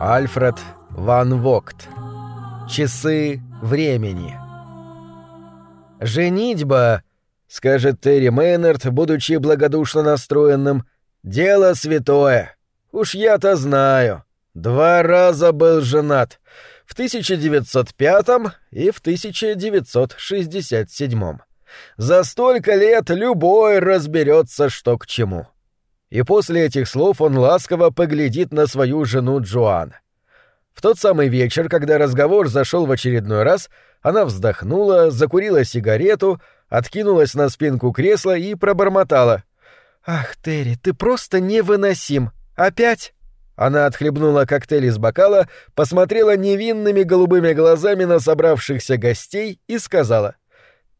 Альфред Ван Вогт. Часы времени. «Женитьба», — скажет Терри Мейнард, будучи благодушно настроенным, — «дело святое. Уж я-то знаю. Два раза был женат. В 1905 и в 1967. За столько лет любой разберется, что к чему». И после этих слов он ласково поглядит на свою жену Джоан. В тот самый вечер, когда разговор зашел в очередной раз, она вздохнула, закурила сигарету, откинулась на спинку кресла и пробормотала. «Ах, Терри, ты просто невыносим! Опять?» Она отхлебнула коктейль из бокала, посмотрела невинными голубыми глазами на собравшихся гостей и сказала.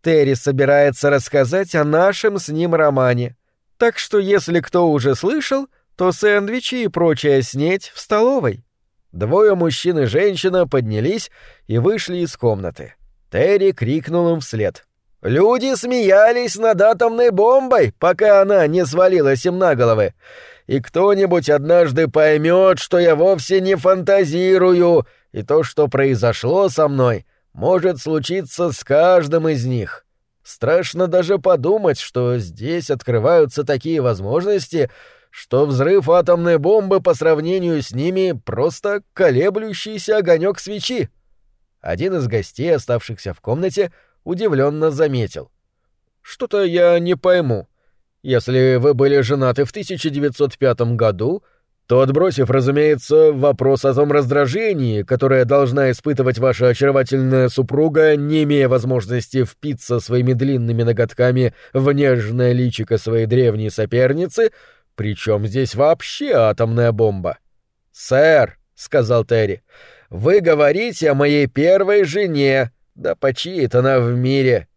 «Терри собирается рассказать о нашем с ним романе. Так что если кто уже слышал, то сэндвичи и прочая снеть в столовой». Двое мужчин и женщина поднялись и вышли из комнаты. Терри крикнул им вслед. «Люди смеялись над атомной бомбой, пока она не свалилась им на головы. И кто-нибудь однажды поймет, что я вовсе не фантазирую, и то, что произошло со мной, может случиться с каждым из них. Страшно даже подумать, что здесь открываются такие возможности, что взрыв атомной бомбы по сравнению с ними просто колеблющийся огонек свечи. Один из гостей, оставшихся в комнате, удивленно заметил. «Что-то я не пойму. Если вы были женаты в 1905 году, то, отбросив, разумеется, вопрос о том раздражении, которое должна испытывать ваша очаровательная супруга, не имея возможности впиться своими длинными ноготками в нежное личико своей древней соперницы, причем здесь вообще атомная бомба? Сэр, сказал Терри, вы говорите о моей первой жене. Да почиет она в мире.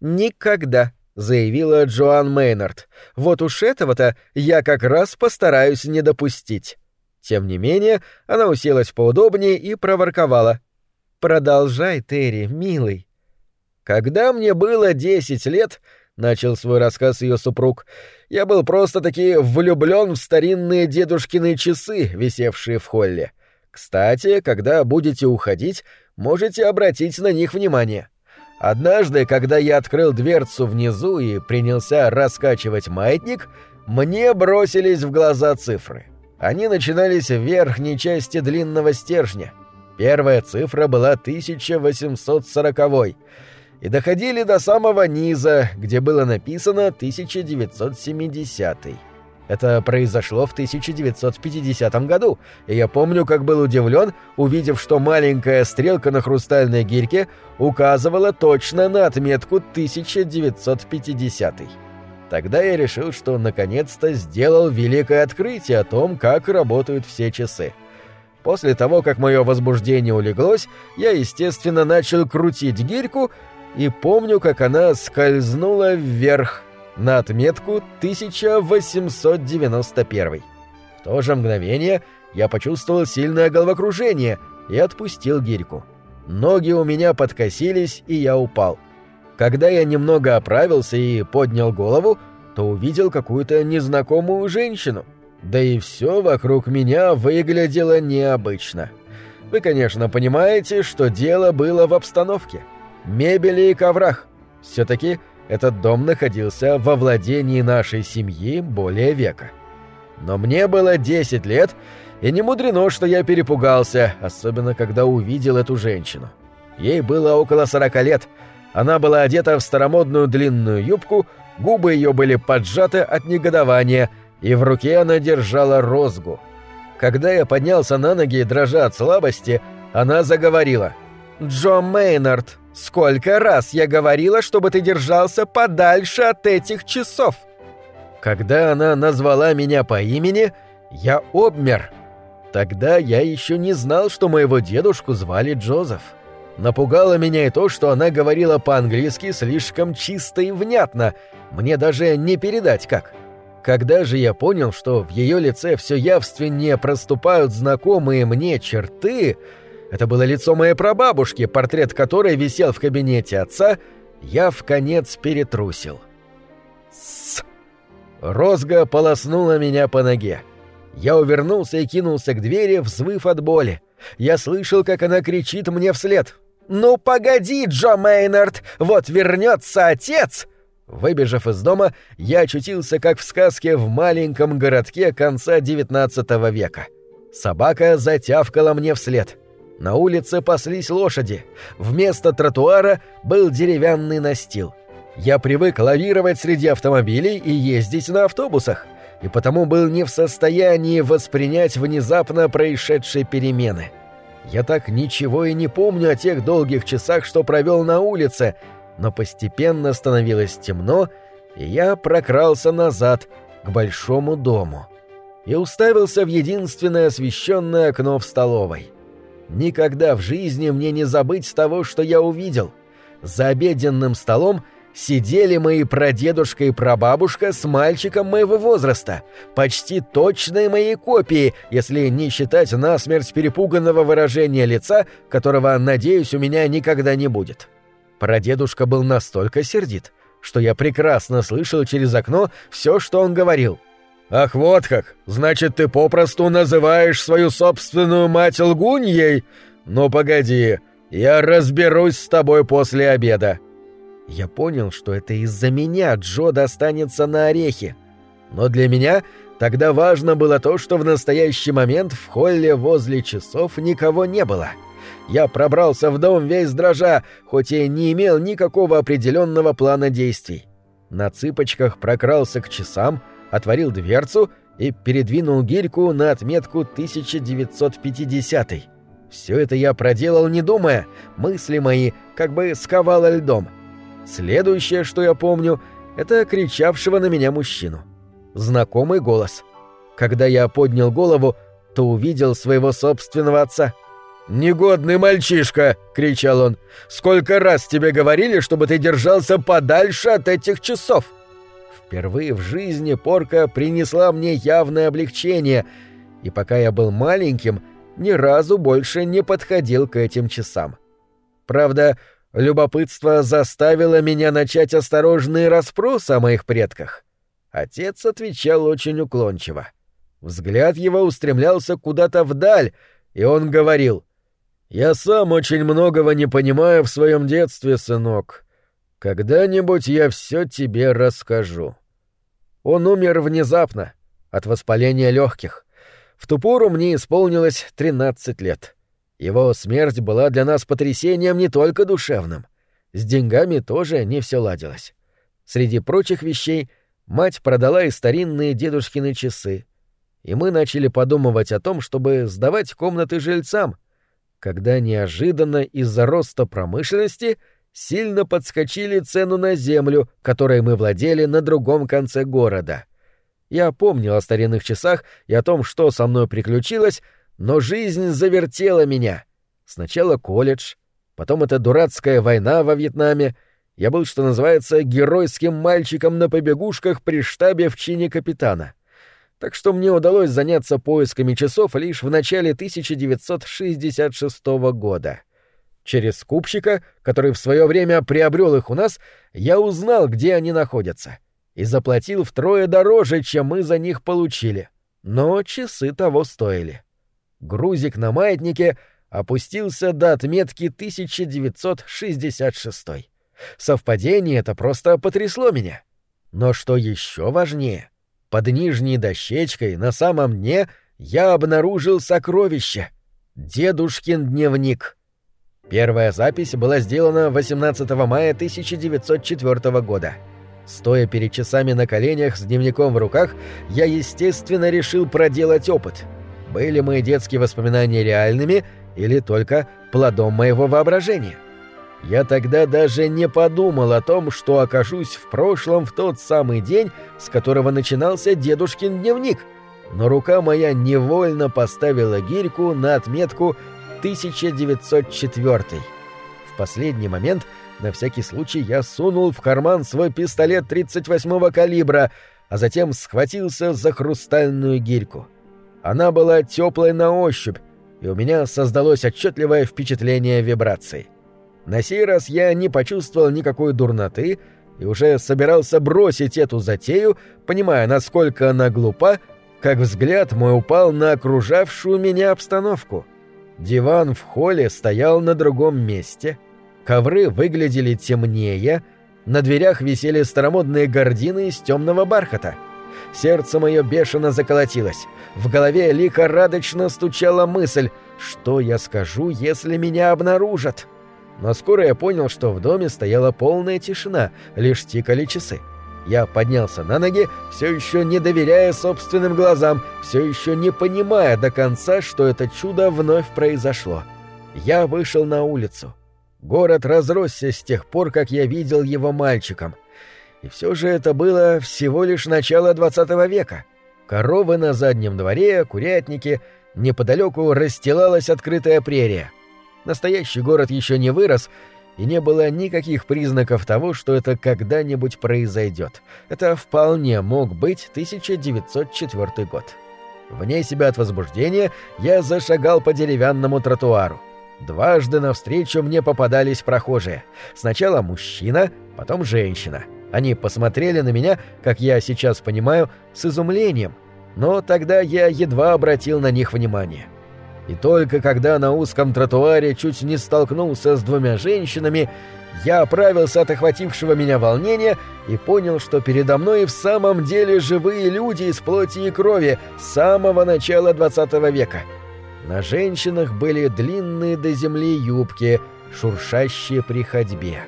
Никогда, заявила Джоан Мейнард. Вот уж этого-то я как раз постараюсь не допустить. Тем не менее, она уселась поудобнее и проворковала. «Продолжай, Терри, милый». Когда мне было десять лет, начал свой рассказ ее супруг. Я был просто-таки влюблен в старинные дедушкины часы, висевшие в холле. Кстати, когда будете уходить, можете обратить на них внимание. Однажды, когда я открыл дверцу внизу и принялся раскачивать маятник, мне бросились в глаза цифры. Они начинались в верхней части длинного стержня. Первая цифра была 1840 и доходили до самого низа, где было написано 1970. Это произошло в 1950 году, и я помню, как был удивлен, увидев, что маленькая стрелка на хрустальной гирьке указывала точно на отметку 1950. Тогда я решил, что наконец-то сделал великое открытие о том, как работают все часы. После того, как мое возбуждение улеглось, я, естественно, начал крутить гирьку, и помню, как она скользнула вверх на отметку 1891. В то же мгновение я почувствовал сильное головокружение и отпустил гирьку. Ноги у меня подкосились, и я упал. Когда я немного оправился и поднял голову, то увидел какую-то незнакомую женщину. Да и все вокруг меня выглядело необычно. Вы, конечно, понимаете, что дело было в обстановке мебели и коврах. Все-таки этот дом находился во владении нашей семьи более века. Но мне было 10 лет, и не мудрено, что я перепугался, особенно когда увидел эту женщину. Ей было около 40 лет. Она была одета в старомодную длинную юбку, губы ее были поджаты от негодования, и в руке она держала розгу. Когда я поднялся на ноги, дрожа от слабости, она заговорила. «Джо Мейнард, Сколько раз я говорила, чтобы ты держался подальше от этих часов!» Когда она назвала меня по имени, я обмер. Тогда я еще не знал, что моего дедушку звали Джозеф. Напугало меня и то, что она говорила по-английски слишком чисто и внятно, мне даже не передать как. Когда же я понял, что в ее лице все явственнее проступают знакомые мне черты, это было лицо моей прабабушки, портрет которой висел в кабинете отца. Я в конец перетрусил. С. Розга полоснула меня по ноге. Я увернулся и кинулся к двери, взвыв от боли. Я слышал, как она кричит мне вслед. «Ну погоди, Джо Мейнард! Вот вернется отец!» Выбежав из дома, я очутился, как в сказке, в маленьком городке конца XIX века. Собака затявкала мне вслед. На улице паслись лошади. Вместо тротуара был деревянный настил. Я привык лавировать среди автомобилей и ездить на автобусах, и потому был не в состоянии воспринять внезапно происшедшие перемены. Я так ничего и не помню о тех долгих часах, что провел на улице, но постепенно становилось темно, и я прокрался назад, к большому дому. И уставился в единственное освещенное окно в столовой. Никогда в жизни мне не забыть того, что я увидел. За обеденным столом сидели мои прадедушка и прабабушка с мальчиком моего возраста, почти точные мои копии, если не считать насмерть перепуганного выражения лица, которого, надеюсь, у меня никогда не будет. Прадедушка был настолько сердит, что я прекрасно слышал через окно все, что он говорил. «Ах, вот как! Значит, ты попросту называешь свою собственную мать лгуньей? Ну, погоди, я разберусь с тобой после обеда». Я понял, что это из-за меня Джо достанется на орехи. Но для меня тогда важно было то, что в настоящий момент в холле возле часов никого не было. — я пробрался в дом весь дрожа, хоть и не имел никакого определенного плана действий. На цыпочках прокрался к часам, отворил дверцу и передвинул гирьку на отметку 1950 -й. Все это я проделал не думая, мысли мои как бы сковало льдом. Следующее, что я помню, это кричавшего на меня мужчину. Знакомый голос. Когда я поднял голову, то увидел своего собственного отца — «Негодный мальчишка!» — кричал он. «Сколько раз тебе говорили, чтобы ты держался подальше от этих часов?» Впервые в жизни порка принесла мне явное облегчение, и пока я был маленьким, ни разу больше не подходил к этим часам. Правда, любопытство заставило меня начать осторожные расспросы о моих предках. Отец отвечал очень уклончиво. Взгляд его устремлялся куда-то вдаль, и он говорил я сам очень многого не понимаю в своем детстве, сынок. Когда-нибудь я все тебе расскажу. Он умер внезапно, от воспаления легких. В ту пору мне исполнилось 13 лет. Его смерть была для нас потрясением не только душевным. С деньгами тоже не все ладилось. Среди прочих вещей мать продала и старинные дедушкины часы. И мы начали подумывать о том, чтобы сдавать комнаты жильцам — когда неожиданно из-за роста промышленности сильно подскочили цену на землю, которой мы владели на другом конце города. Я помнил о старинных часах и о том, что со мной приключилось, но жизнь завертела меня. Сначала колледж, потом эта дурацкая война во Вьетнаме. Я был, что называется, геройским мальчиком на побегушках при штабе в чине капитана так что мне удалось заняться поисками часов лишь в начале 1966 года. Через скупщика, который в свое время приобрел их у нас, я узнал, где они находятся, и заплатил втрое дороже, чем мы за них получили. Но часы того стоили. Грузик на маятнике опустился до отметки 1966. Совпадение это просто потрясло меня. Но что еще важнее — под нижней дощечкой на самом дне я обнаружил сокровище — дедушкин дневник. Первая запись была сделана 18 мая 1904 года. Стоя перед часами на коленях с дневником в руках, я, естественно, решил проделать опыт. Были мои детские воспоминания реальными или только плодом моего воображения? Я тогда даже не подумал о том, что окажусь в прошлом в тот самый день, с которого начинался дедушкин дневник, но рука моя невольно поставила гирьку на отметку 1904. В последний момент, на всякий случай, я сунул в карман свой пистолет 38-го калибра, а затем схватился за хрустальную гирьку. Она была теплой на ощупь, и у меня создалось отчетливое впечатление вибраций. На сей раз я не почувствовал никакой дурноты и уже собирался бросить эту затею, понимая, насколько она глупа, как взгляд мой упал на окружавшую меня обстановку. Диван в холле стоял на другом месте, ковры выглядели темнее, на дверях висели старомодные гардины из темного бархата. Сердце мое бешено заколотилось. В голове лихорадочно стучала мысль, что я скажу, если меня обнаружат. Но скоро я понял, что в доме стояла полная тишина, лишь тикали часы. Я поднялся на ноги, все еще не доверяя собственным глазам, все еще не понимая до конца, что это чудо вновь произошло. Я вышел на улицу. Город разросся с тех пор, как я видел его мальчиком. И все же это было всего лишь начало двадцатого века. Коровы на заднем дворе, курятники, неподалеку расстилалась открытая прерия. Настоящий город еще не вырос, и не было никаких признаков того, что это когда-нибудь произойдет. Это вполне мог быть 1904 год. Вне себя от возбуждения я зашагал по деревянному тротуару. Дважды навстречу мне попадались прохожие. Сначала мужчина, потом женщина. Они посмотрели на меня, как я сейчас понимаю, с изумлением, но тогда я едва обратил на них внимание. — и только когда на узком тротуаре чуть не столкнулся с двумя женщинами, я оправился от охватившего меня волнения и понял, что передо мной в самом деле живые люди из плоти и крови с самого начала XX века. На женщинах были длинные до земли юбки, шуршащие при ходьбе.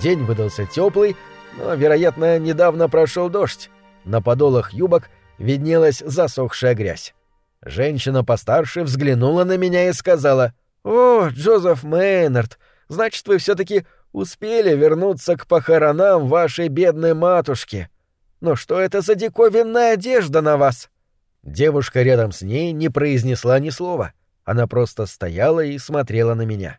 День выдался теплый, но, вероятно, недавно прошел дождь. На подолах юбок виднелась засохшая грязь. Женщина постарше взглянула на меня и сказала, «О, Джозеф Мейнард, значит, вы все-таки успели вернуться к похоронам вашей бедной матушки. Но что это за диковинная одежда на вас?» Девушка рядом с ней не произнесла ни слова. Она просто стояла и смотрела на меня.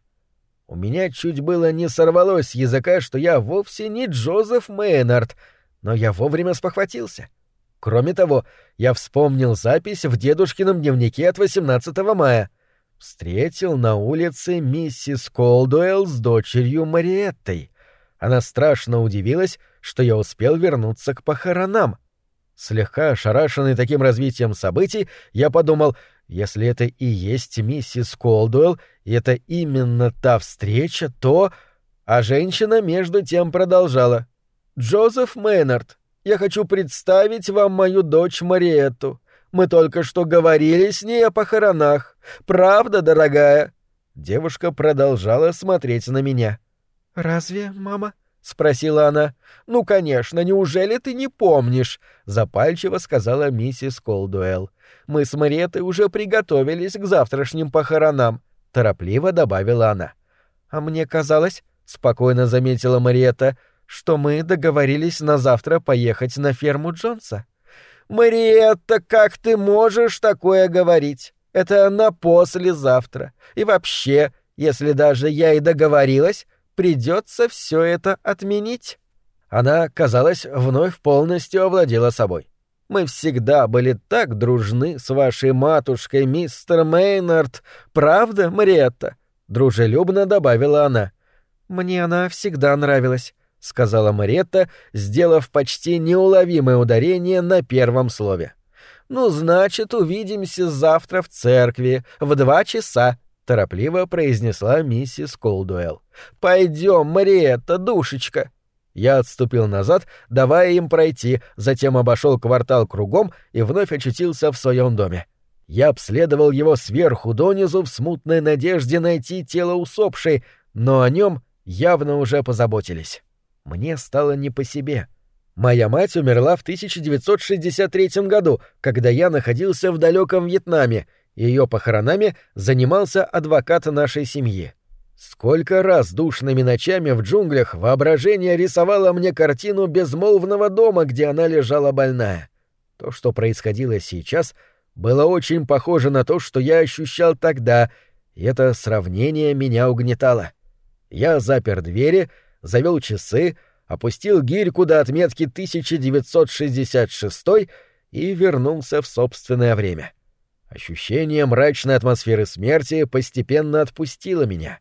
У меня чуть было не сорвалось с языка, что я вовсе не Джозеф Мейнард, но я вовремя спохватился. — Кроме того, я вспомнил запись в дедушкином дневнике от 18 мая. Встретил на улице миссис Колдуэлл с дочерью Мариеттой. Она страшно удивилась, что я успел вернуться к похоронам. Слегка ошарашенный таким развитием событий, я подумал, если это и есть миссис Колдуэлл, и это именно та встреча, то... А женщина между тем продолжала. «Джозеф Мейнард, я хочу представить вам мою дочь Мариетту. Мы только что говорили с ней о похоронах. Правда, дорогая?» Девушка продолжала смотреть на меня. «Разве, мама?» — спросила она. «Ну, конечно, неужели ты не помнишь?» — запальчиво сказала миссис Колдуэлл. «Мы с Мариеттой уже приготовились к завтрашним похоронам», — торопливо добавила она. «А мне казалось», — спокойно заметила Мариетта, — что мы договорились на завтра поехать на ферму Джонса. Мариетта, как ты можешь такое говорить? Это на послезавтра. И вообще, если даже я и договорилась, придется все это отменить. Она, казалось, вновь полностью овладела собой. Мы всегда были так дружны с вашей матушкой, мистер Мейнард. Правда, Мариетта? Дружелюбно добавила она. Мне она всегда нравилась сказала Маретта, сделав почти неуловимое ударение на первом слове. Ну, значит, увидимся завтра в церкви в два часа, торопливо произнесла миссис Колдуэлл. Пойдем, Мариетта, душечка. Я отступил назад, давая им пройти, затем обошел квартал кругом и вновь очутился в своем доме. Я обследовал его сверху донизу в смутной надежде найти тело усопшей, но о нем явно уже позаботились. Мне стало не по себе. Моя мать умерла в 1963 году, когда я находился в далеком Вьетнаме, ее похоронами занимался адвокат нашей семьи. Сколько раз душными ночами в джунглях воображение рисовало мне картину безмолвного дома, где она лежала больная. То, что происходило сейчас, было очень похоже на то, что я ощущал тогда, и это сравнение меня угнетало. Я запер двери — завел часы, опустил гирьку до отметки 1966 и вернулся в собственное время. Ощущение мрачной атмосферы смерти постепенно отпустило меня.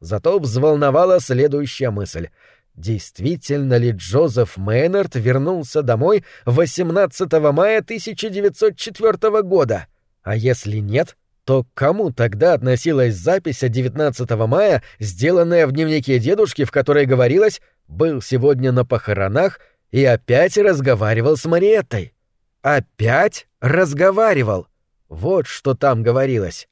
Зато взволновала следующая мысль. действительно ли Джозеф Мейнард вернулся домой 18 мая 1904 года? А если нет, то к кому тогда относилась запись от 19 мая, сделанная в дневнике дедушки, в которой говорилось «был сегодня на похоронах» и опять разговаривал с Мариеттой? Опять разговаривал. Вот что там говорилось.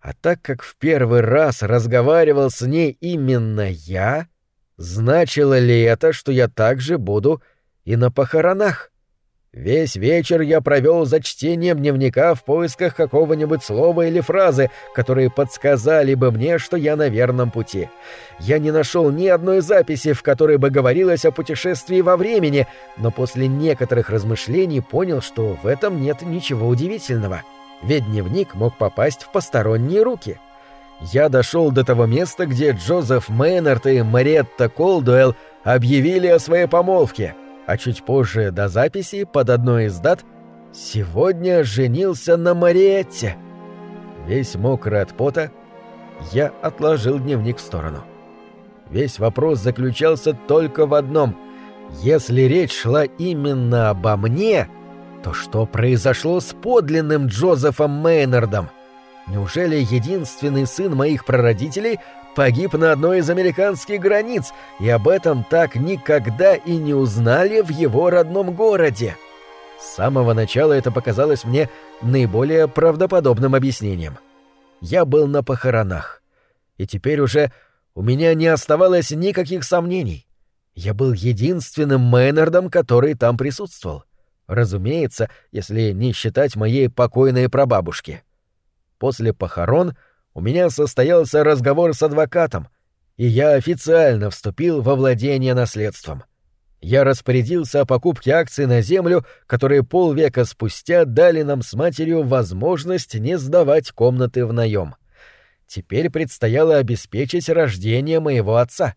А так как в первый раз разговаривал с ней именно я, значило ли это, что я также буду и на похоронах? Весь вечер я провел за чтением дневника в поисках какого-нибудь слова или фразы, которые подсказали бы мне, что я на верном пути. Я не нашел ни одной записи, в которой бы говорилось о путешествии во времени, но после некоторых размышлений понял, что в этом нет ничего удивительного. Ведь дневник мог попасть в посторонние руки. Я дошел до того места, где Джозеф Мейнард и Мариетта Колдуэлл объявили о своей помолвке — а чуть позже до записи под одной из дат «Сегодня женился на Мариетте». Весь мокрый от пота, я отложил дневник в сторону. Весь вопрос заключался только в одном. Если речь шла именно обо мне, то что произошло с подлинным Джозефом Мейнардом? Неужели единственный сын моих прародителей погиб на одной из американских границ, и об этом так никогда и не узнали в его родном городе. С самого начала это показалось мне наиболее правдоподобным объяснением. Я был на похоронах, и теперь уже у меня не оставалось никаких сомнений. Я был единственным Мейнардом, который там присутствовал. Разумеется, если не считать моей покойной прабабушки. После похорон — у меня состоялся разговор с адвокатом, и я официально вступил во владение наследством. Я распорядился о покупке акций на землю, которые полвека спустя дали нам с матерью возможность не сдавать комнаты в наем. Теперь предстояло обеспечить рождение моего отца.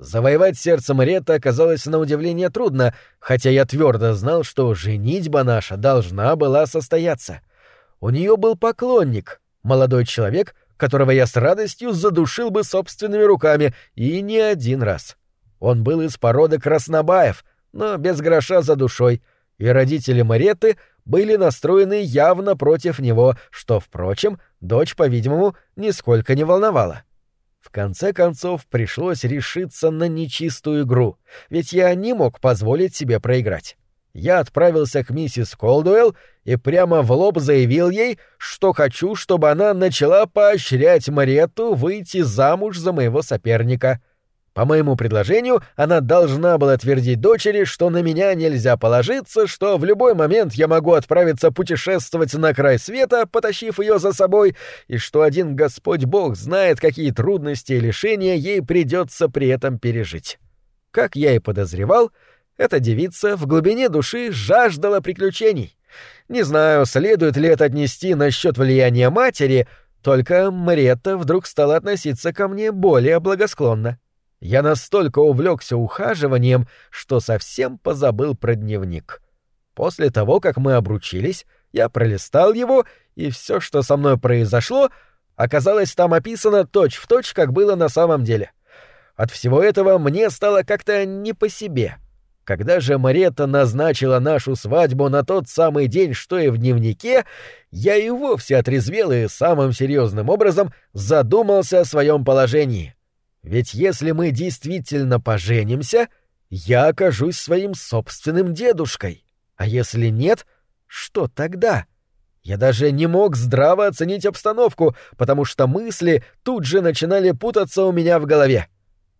Завоевать сердце Маретта оказалось на удивление трудно, хотя я твердо знал, что женитьба наша должна была состояться. У нее был поклонник, молодой человек, которого я с радостью задушил бы собственными руками, и не один раз. Он был из породы краснобаев, но без гроша за душой, и родители Мареты были настроены явно против него, что, впрочем, дочь, по-видимому, нисколько не волновала. В конце концов, пришлось решиться на нечистую игру, ведь я не мог позволить себе проиграть я отправился к миссис Колдуэлл и прямо в лоб заявил ей, что хочу, чтобы она начала поощрять Мариетту выйти замуж за моего соперника. По моему предложению, она должна была твердить дочери, что на меня нельзя положиться, что в любой момент я могу отправиться путешествовать на край света, потащив ее за собой, и что один Господь Бог знает, какие трудности и лишения ей придется при этом пережить. Как я и подозревал, — эта девица в глубине души жаждала приключений. Не знаю, следует ли это отнести насчет влияния матери, только Маретта вдруг стала относиться ко мне более благосклонно. Я настолько увлекся ухаживанием, что совсем позабыл про дневник. После того, как мы обручились, я пролистал его, и все, что со мной произошло, оказалось там описано точь-в-точь, точь, как было на самом деле. От всего этого мне стало как-то не по себе — когда же Марета назначила нашу свадьбу на тот самый день, что и в дневнике, я и вовсе отрезвел и самым серьезным образом задумался о своем положении. Ведь если мы действительно поженимся, я окажусь своим собственным дедушкой. А если нет, что тогда? Я даже не мог здраво оценить обстановку, потому что мысли тут же начинали путаться у меня в голове.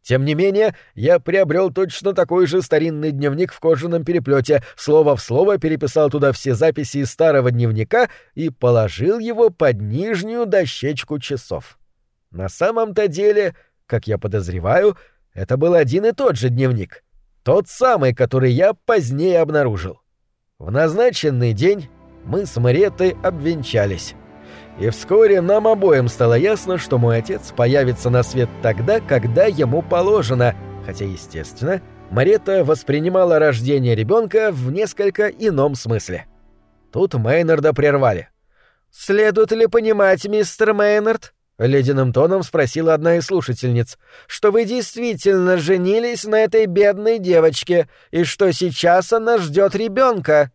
Тем не менее, я приобрел точно такой же старинный дневник в кожаном переплете, слово в слово переписал туда все записи из старого дневника и положил его под нижнюю дощечку часов. На самом-то деле, как я подозреваю, это был один и тот же дневник. Тот самый, который я позднее обнаружил. В назначенный день мы с Маретой обвенчались и вскоре нам обоим стало ясно, что мой отец появится на свет тогда, когда ему положено, хотя, естественно, Марета воспринимала рождение ребенка в несколько ином смысле. Тут Мейнарда прервали. «Следует ли понимать, мистер Мейнард?» — ледяным тоном спросила одна из слушательниц, — «что вы действительно женились на этой бедной девочке и что сейчас она ждет ребенка.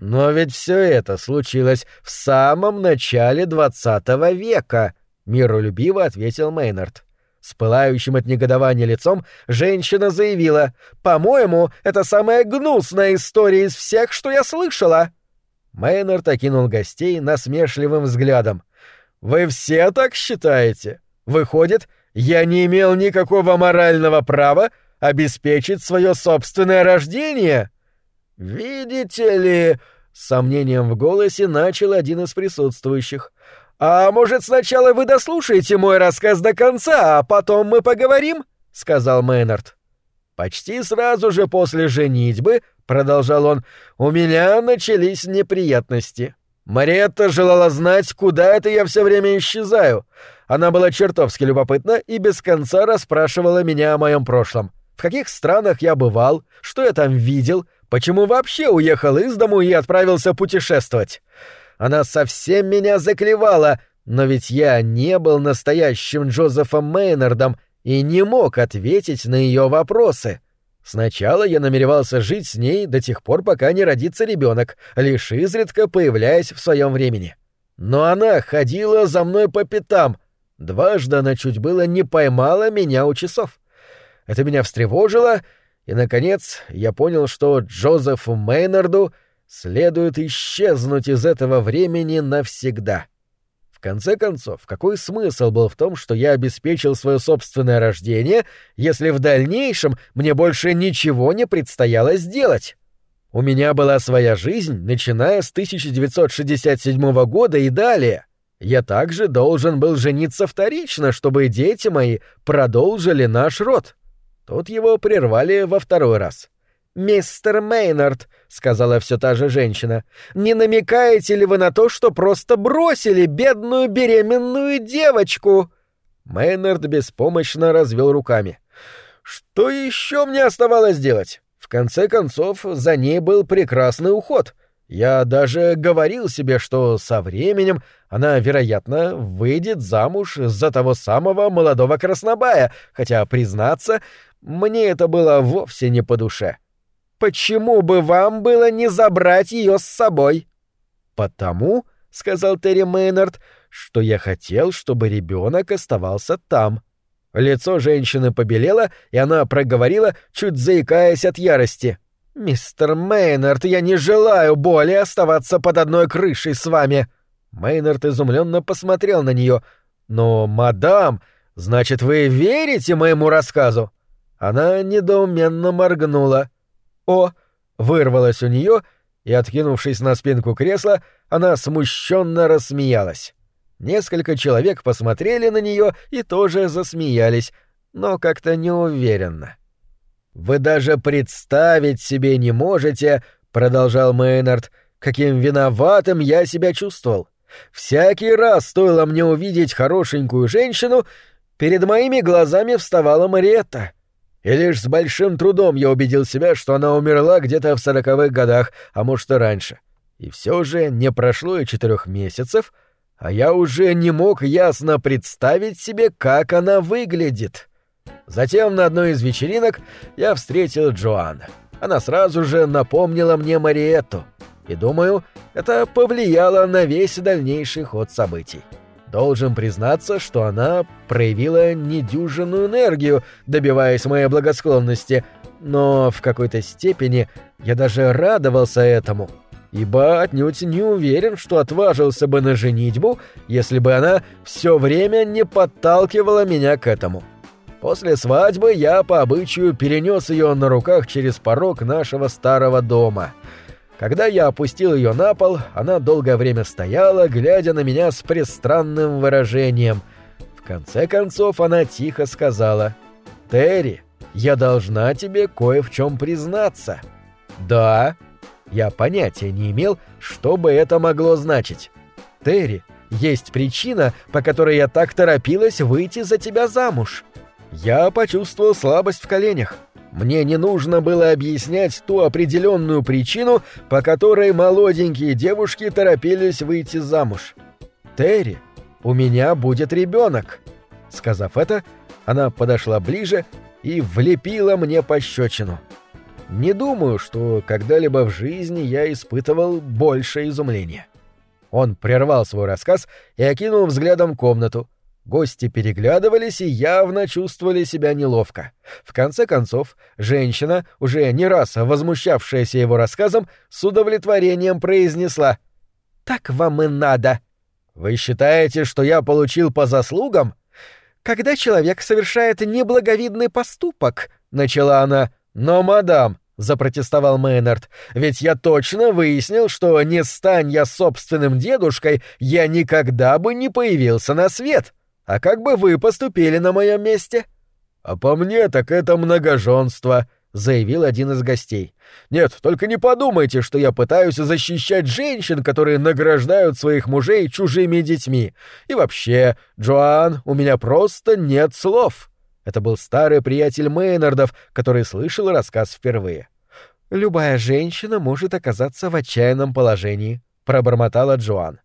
«Но ведь все это случилось в самом начале двадцатого века», — миролюбиво ответил Мейнард. С пылающим от негодования лицом женщина заявила, «По-моему, это самая гнусная история из всех, что я слышала». Мейнард окинул гостей насмешливым взглядом. «Вы все так считаете? Выходит, я не имел никакого морального права обеспечить свое собственное рождение?» «Видите ли...» — с сомнением в голосе начал один из присутствующих. «А может, сначала вы дослушаете мой рассказ до конца, а потом мы поговорим?» — сказал Мейнард. «Почти сразу же после женитьбы, — продолжал он, — у меня начались неприятности. Мариетта желала знать, куда это я все время исчезаю. Она была чертовски любопытна и без конца расспрашивала меня о моем прошлом. В каких странах я бывал, что я там видел, почему вообще уехал из дому и отправился путешествовать. Она совсем меня заклевала, но ведь я не был настоящим Джозефом Мейнардом и не мог ответить на ее вопросы. Сначала я намеревался жить с ней до тех пор, пока не родится ребенок, лишь изредка появляясь в своем времени. Но она ходила за мной по пятам. Дважды она чуть было не поймала меня у часов. Это меня встревожило, и, наконец, я понял, что Джозефу Мейнарду — следует исчезнуть из этого времени навсегда. В конце концов, какой смысл был в том, что я обеспечил свое собственное рождение, если в дальнейшем мне больше ничего не предстояло сделать? У меня была своя жизнь, начиная с 1967 года и далее. Я также должен был жениться вторично, чтобы дети мои продолжили наш род. Тут его прервали во второй раз. «Мистер Мейнард», — сказала все та же женщина, — «не намекаете ли вы на то, что просто бросили бедную беременную девочку?» Мейнард беспомощно развел руками. «Что еще мне оставалось делать? В конце концов, за ней был прекрасный уход. Я даже говорил себе, что со временем она, вероятно, выйдет замуж за того самого молодого краснобая, хотя, признаться, мне это было вовсе не по душе». Почему бы вам было не забрать ее с собой? Потому, сказал Терри Мейнард, что я хотел, чтобы ребенок оставался там. Лицо женщины побелело, и она проговорила, чуть заикаясь от ярости. «Мистер Мейнард, я не желаю более оставаться под одной крышей с вами!» Мейнард изумленно посмотрел на нее. «Но, мадам, значит, вы верите моему рассказу?» Она недоуменно моргнула. «О!» — вырвалось у нее, и, откинувшись на спинку кресла, она смущенно рассмеялась. Несколько человек посмотрели на нее и тоже засмеялись, но как-то неуверенно. «Вы даже представить себе не можете», — продолжал Мейнард, — «каким виноватым я себя чувствовал. Всякий раз стоило мне увидеть хорошенькую женщину, перед моими глазами вставала Мариетта. И лишь с большим трудом я убедил себя, что она умерла где-то в сороковых годах, а может и раньше. И все же не прошло и четырех месяцев, а я уже не мог ясно представить себе, как она выглядит. Затем на одной из вечеринок я встретил Джоан. Она сразу же напомнила мне Мариетту. И думаю, это повлияло на весь дальнейший ход событий. Должен признаться, что она проявила недюжинную энергию, добиваясь моей благосклонности, но в какой-то степени я даже радовался этому, ибо отнюдь не уверен, что отважился бы на женитьбу, если бы она все время не подталкивала меня к этому. После свадьбы я по обычаю перенес ее на руках через порог нашего старого дома — когда я опустил ее на пол, она долгое время стояла, глядя на меня с пристранным выражением. В конце концов она тихо сказала «Терри, я должна тебе кое в чем признаться». «Да». Я понятия не имел, что бы это могло значить. «Терри, есть причина, по которой я так торопилась выйти за тебя замуж». Я почувствовал слабость в коленях. Мне не нужно было объяснять ту определенную причину, по которой молоденькие девушки торопились выйти замуж. Терри, у меня будет ребенок. Сказав это, она подошла ближе и влепила мне пощечину. Не думаю, что когда-либо в жизни я испытывал больше изумления. Он прервал свой рассказ и окинул взглядом комнату. Гости переглядывались и явно чувствовали себя неловко. В конце концов, женщина, уже не раз возмущавшаяся его рассказом, с удовлетворением произнесла «Так вам и надо». «Вы считаете, что я получил по заслугам?» «Когда человек совершает неблаговидный поступок», — начала она, — «но, мадам», — запротестовал Мейнард, — «ведь я точно выяснил, что не стань я собственным дедушкой, я никогда бы не появился на свет. А как бы вы поступили на моем месте?» «А по мне так это многоженство», — заявил один из гостей. «Нет, только не подумайте, что я пытаюсь защищать женщин, которые награждают своих мужей чужими детьми. И вообще, Джоан, у меня просто нет слов». Это был старый приятель Мейнардов, который слышал рассказ впервые. «Любая женщина может оказаться в отчаянном положении», — пробормотала Джоан.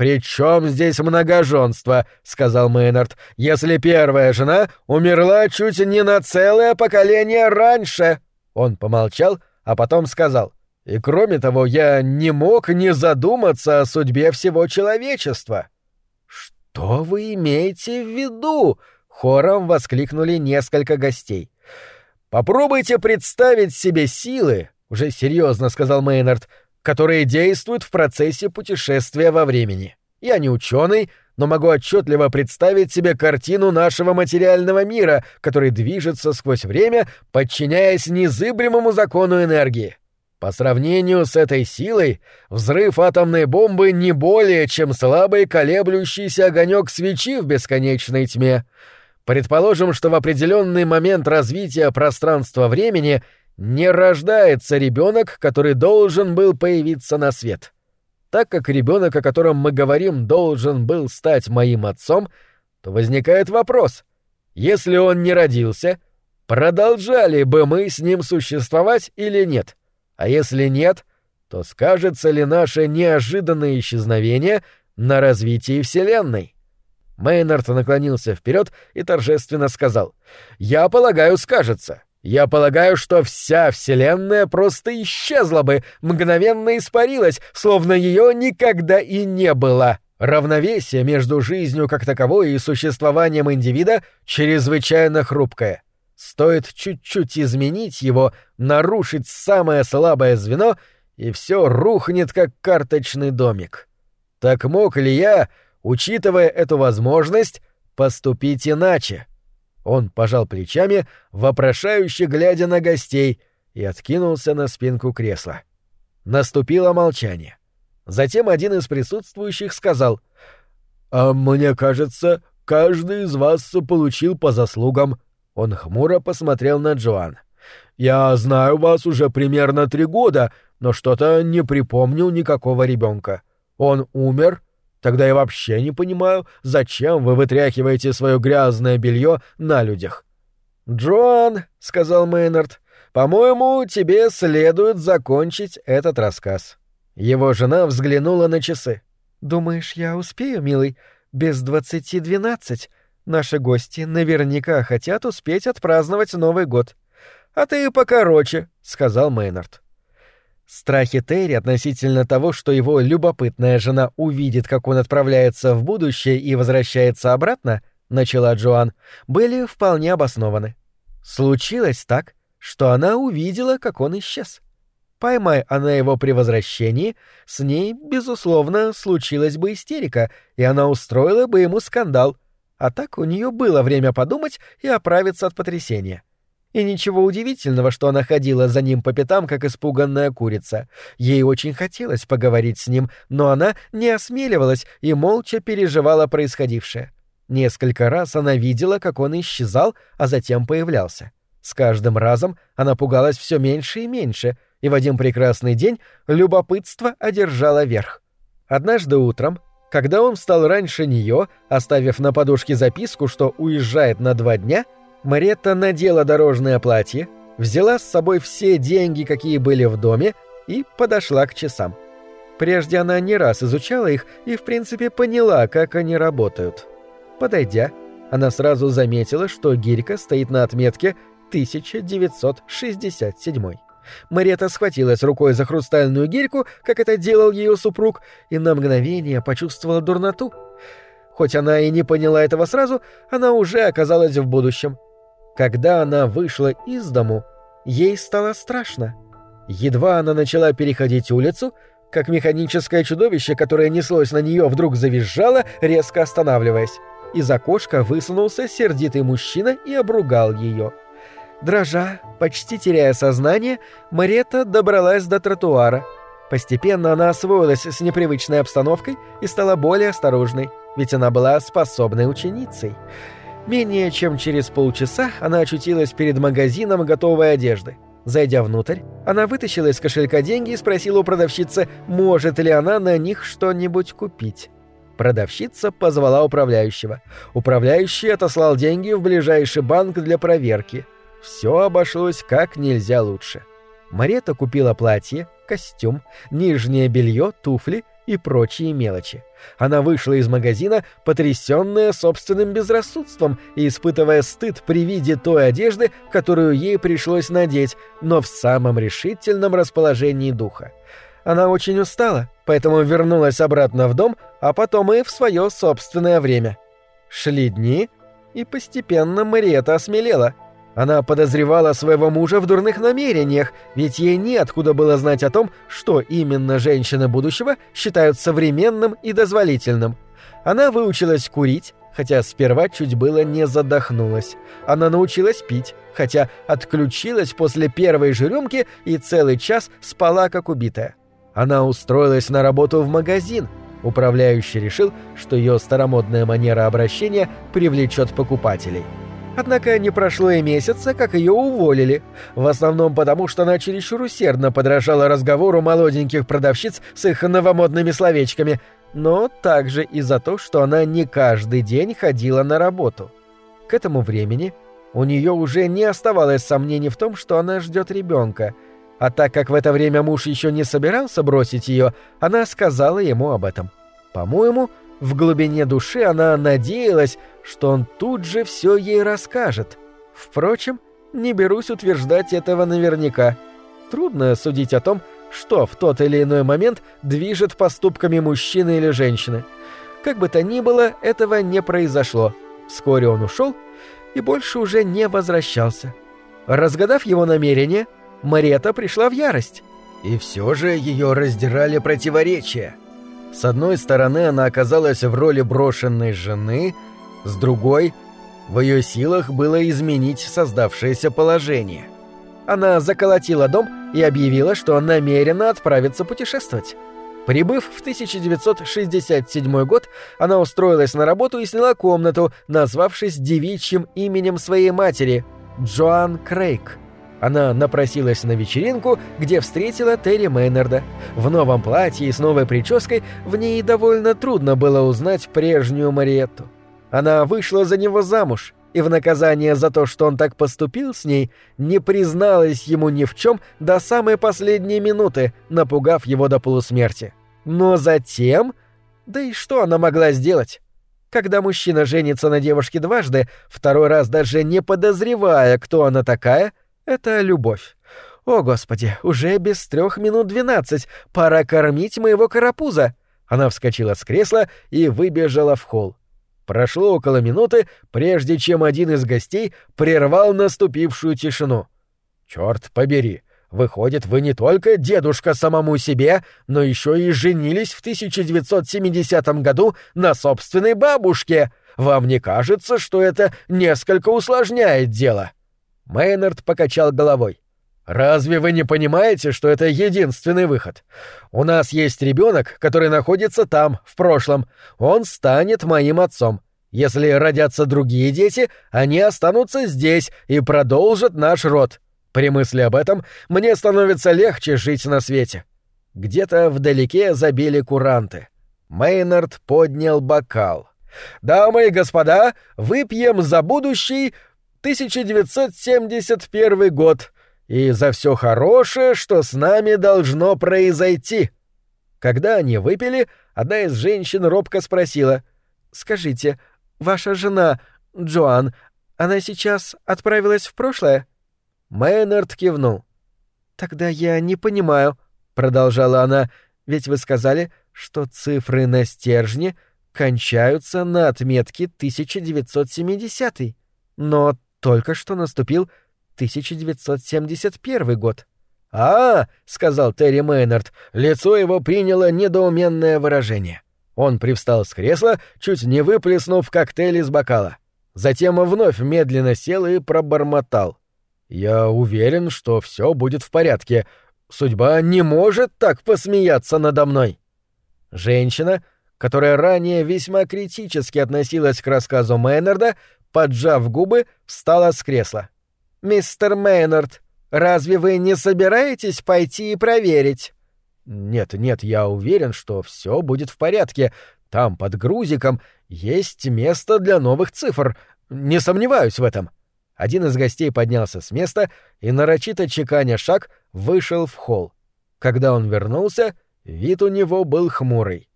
«При чем здесь многоженство?» — сказал Мейнард. «Если первая жена умерла чуть не на целое поколение раньше!» Он помолчал, а потом сказал. «И кроме того, я не мог не задуматься о судьбе всего человечества». «Что вы имеете в виду?» — хором воскликнули несколько гостей. «Попробуйте представить себе силы», — уже серьезно сказал Мейнард, которые действуют в процессе путешествия во времени. Я не ученый, но могу отчетливо представить себе картину нашего материального мира, который движется сквозь время, подчиняясь незыблемому закону энергии. По сравнению с этой силой, взрыв атомной бомбы не более, чем слабый колеблющийся огонек свечи в бесконечной тьме. Предположим, что в определенный момент развития пространства-времени не рождается ребенок, который должен был появиться на свет. Так как ребенок, о котором мы говорим, должен был стать моим отцом, то возникает вопрос: если он не родился, продолжали бы мы с ним существовать или нет? А если нет, то скажется ли наше неожиданное исчезновение на развитии Вселенной? Мейнард наклонился вперед и торжественно сказал: "Я полагаю, скажется. Я полагаю, что вся Вселенная просто исчезла бы, мгновенно испарилась, словно ее никогда и не было. Равновесие между жизнью как таковой и существованием индивида чрезвычайно хрупкое. Стоит чуть-чуть изменить его, нарушить самое слабое звено, и все рухнет, как карточный домик. Так мог ли я, учитывая эту возможность, поступить иначе? Он пожал плечами, вопрошающе глядя на гостей, и откинулся на спинку кресла. Наступило молчание. Затем один из присутствующих сказал «А мне кажется, каждый из вас получил по заслугам». Он хмуро посмотрел на Джоан. «Я знаю вас уже примерно три года, но что-то не припомнил никакого ребенка. Он умер, Тогда я вообще не понимаю, зачем вы вытряхиваете свое грязное белье на людях. Джоан, сказал Мейнард, по-моему, тебе следует закончить этот рассказ. Его жена взглянула на часы. Думаешь, я успею, милый? Без двадцати двенадцать. Наши гости наверняка хотят успеть отпраздновать Новый год. А ты покороче, сказал Мейнард. Страхи Терри относительно того, что его любопытная жена увидит, как он отправляется в будущее и возвращается обратно, начала Джоан, были вполне обоснованы. Случилось так, что она увидела, как он исчез. Поймай она его при возвращении, с ней, безусловно, случилась бы истерика, и она устроила бы ему скандал, а так у нее было время подумать и оправиться от потрясения. И ничего удивительного, что она ходила за ним по пятам, как испуганная курица. Ей очень хотелось поговорить с ним, но она не осмеливалась и молча переживала происходившее. Несколько раз она видела, как он исчезал, а затем появлялся. С каждым разом она пугалась все меньше и меньше, и в один прекрасный день любопытство одержало верх. Однажды утром, когда он встал раньше нее, оставив на подушке записку, что уезжает на два дня, — Маретта надела дорожное платье, взяла с собой все деньги, какие были в доме, и подошла к часам. Прежде она не раз изучала их и, в принципе, поняла, как они работают. Подойдя, она сразу заметила, что гирька стоит на отметке 1967. Мариэта схватилась рукой за хрустальную гирьку, как это делал ее супруг, и на мгновение почувствовала дурноту. Хоть она и не поняла этого сразу, она уже оказалась в будущем. Когда она вышла из дому, ей стало страшно. Едва она начала переходить улицу, как механическое чудовище, которое неслось на нее, вдруг завизжало, резко останавливаясь. Из окошка высунулся сердитый мужчина и обругал ее. Дрожа, почти теряя сознание, Марета добралась до тротуара. Постепенно она освоилась с непривычной обстановкой и стала более осторожной, ведь она была способной ученицей. Менее чем через полчаса она очутилась перед магазином готовой одежды. Зайдя внутрь, она вытащила из кошелька деньги и спросила у продавщицы, может ли она на них что-нибудь купить. Продавщица позвала управляющего. Управляющий отослал деньги в ближайший банк для проверки. Все обошлось как нельзя лучше. Марета купила платье, костюм, нижнее белье, туфли и прочие мелочи. Она вышла из магазина, потрясенная собственным безрассудством и испытывая стыд при виде той одежды, которую ей пришлось надеть, но в самом решительном расположении духа. Она очень устала, поэтому вернулась обратно в дом, а потом и в свое собственное время. Шли дни, и постепенно Мариэта осмелела. Она подозревала своего мужа в дурных намерениях, ведь ей неоткуда было знать о том, что именно женщины будущего считают современным и дозволительным. Она выучилась курить, хотя сперва чуть было не задохнулась. Она научилась пить, хотя отключилась после первой же рюмки и целый час спала как убитая. Она устроилась на работу в магазин. Управляющий решил, что ее старомодная манера обращения привлечет покупателей. Однако не прошло и месяца, как ее уволили. В основном потому, что она чересчур усердно подражала разговору молоденьких продавщиц с их новомодными словечками, но также и за то, что она не каждый день ходила на работу. К этому времени у нее уже не оставалось сомнений в том, что она ждет ребенка — а так как в это время муж еще не собирался бросить ее, она сказала ему об этом. По-моему, в глубине души она надеялась, что он тут же все ей расскажет. Впрочем, не берусь утверждать этого наверняка. Трудно судить о том, что в тот или иной момент движет поступками мужчины или женщины. Как бы то ни было, этого не произошло. Вскоре он ушел и больше уже не возвращался. Разгадав его намерение, Марета пришла в ярость. И все же ее раздирали противоречия. С одной стороны, она оказалась в роли брошенной жены, с другой — в ее силах было изменить создавшееся положение. Она заколотила дом и объявила, что намерена отправиться путешествовать. Прибыв в 1967 год, она устроилась на работу и сняла комнату, назвавшись девичьим именем своей матери – Джоан Крейг. Она напросилась на вечеринку, где встретила Терри Мейнарда. В новом платье и с новой прической в ней довольно трудно было узнать прежнюю Мариетту. Она вышла за него замуж, и в наказание за то, что он так поступил с ней, не призналась ему ни в чем до самой последней минуты, напугав его до полусмерти. Но затем... Да и что она могла сделать? Когда мужчина женится на девушке дважды, второй раз даже не подозревая, кто она такая, это любовь. О, Господи, уже без трех минут двенадцать. Пора кормить моего карапуза. Она вскочила с кресла и выбежала в холл. Прошло около минуты, прежде чем один из гостей прервал наступившую тишину. «Чёрт побери! Выходит, вы не только дедушка самому себе, но еще и женились в 1970 году на собственной бабушке. Вам не кажется, что это несколько усложняет дело?» Мейнард покачал головой. «Разве вы не понимаете, что это единственный выход? У нас есть ребенок, который находится там, в прошлом. Он станет моим отцом. Если родятся другие дети, они останутся здесь и продолжат наш род. При мысли об этом мне становится легче жить на свете». Где-то вдалеке забили куранты. Мейнард поднял бокал. «Дамы и господа, выпьем за будущий 1971 год, и за все хорошее, что с нами должно произойти. Когда они выпили, одна из женщин робко спросила. «Скажите, ваша жена, Джоан, она сейчас отправилась в прошлое?» Мейнард кивнул. «Тогда я не понимаю», — продолжала она, — «ведь вы сказали, что цифры на стержне кончаются на отметке 1970 но только что наступил 1971 год». «А, — сказал Терри Мейнард, — лицо его приняло недоуменное выражение. Он привстал с кресла, чуть не выплеснув коктейль из бокала. Затем вновь медленно сел и пробормотал. «Я уверен, что все будет в порядке. Судьба не может так посмеяться надо мной». Женщина, которая ранее весьма критически относилась к рассказу Мейнарда, поджав губы, встала с кресла. «Мистер Мейнард, Разве вы не собираетесь пойти и проверить? Нет, нет, я уверен, что все будет в порядке. Там под грузиком есть место для новых цифр. Не сомневаюсь в этом. Один из гостей поднялся с места и нарочито чеканя шаг вышел в холл. Когда он вернулся, вид у него был хмурый.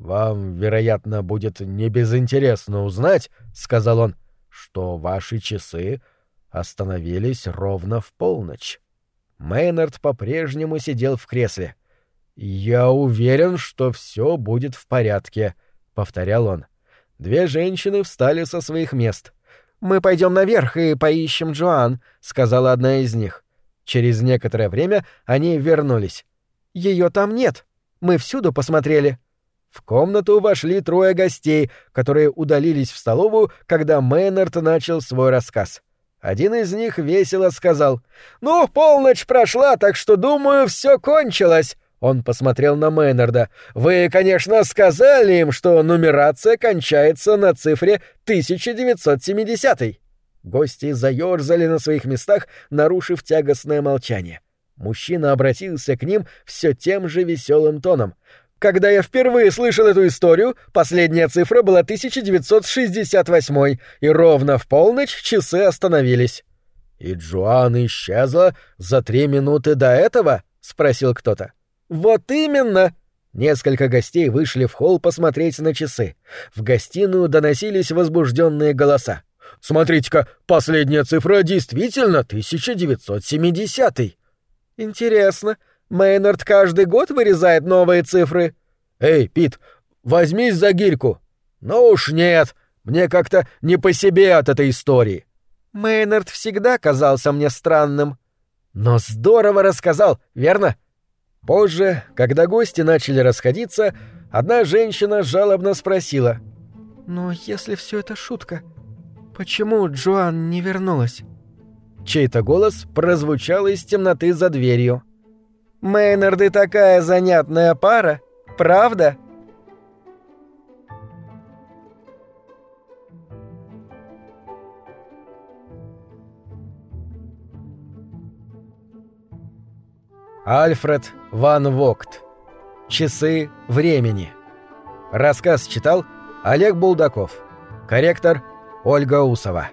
Вам, вероятно, будет небезынтересно узнать, сказал он, что ваши часы остановились ровно в полночь. Мейнард по-прежнему сидел в кресле. «Я уверен, что все будет в порядке», — повторял он. Две женщины встали со своих мест. «Мы пойдем наверх и поищем Джоан», — сказала одна из них. Через некоторое время они вернулись. Ее там нет. Мы всюду посмотрели». В комнату вошли трое гостей, которые удалились в столовую, когда Мейнард начал свой рассказ. Один из них весело сказал. «Ну, полночь прошла, так что, думаю, все кончилось». Он посмотрел на Мейнарда. «Вы, конечно, сказали им, что нумерация кончается на цифре 1970 Гости заерзали на своих местах, нарушив тягостное молчание. Мужчина обратился к ним все тем же веселым тоном. Когда я впервые слышал эту историю, последняя цифра была 1968, и ровно в полночь часы остановились. «И Джоан исчезла за три минуты до этого?» — спросил кто-то. «Вот именно!» Несколько гостей вышли в холл посмотреть на часы. В гостиную доносились возбужденные голоса. «Смотрите-ка, последняя цифра действительно 1970-й!» «Интересно, Мейнард каждый год вырезает новые цифры. Эй, Пит, возьмись за гирьку. Ну уж нет, мне как-то не по себе от этой истории. Мейнард всегда казался мне странным. Но здорово рассказал, верно? Позже, когда гости начали расходиться, одна женщина жалобно спросила. «Но если все это шутка, почему Джоан не вернулась?» Чей-то голос прозвучал из темноты за дверью. Мейнарды такая занятная пара, правда?» Альфред Ван Вогт. Часы времени. Рассказ читал Олег Булдаков. Корректор Ольга Усова.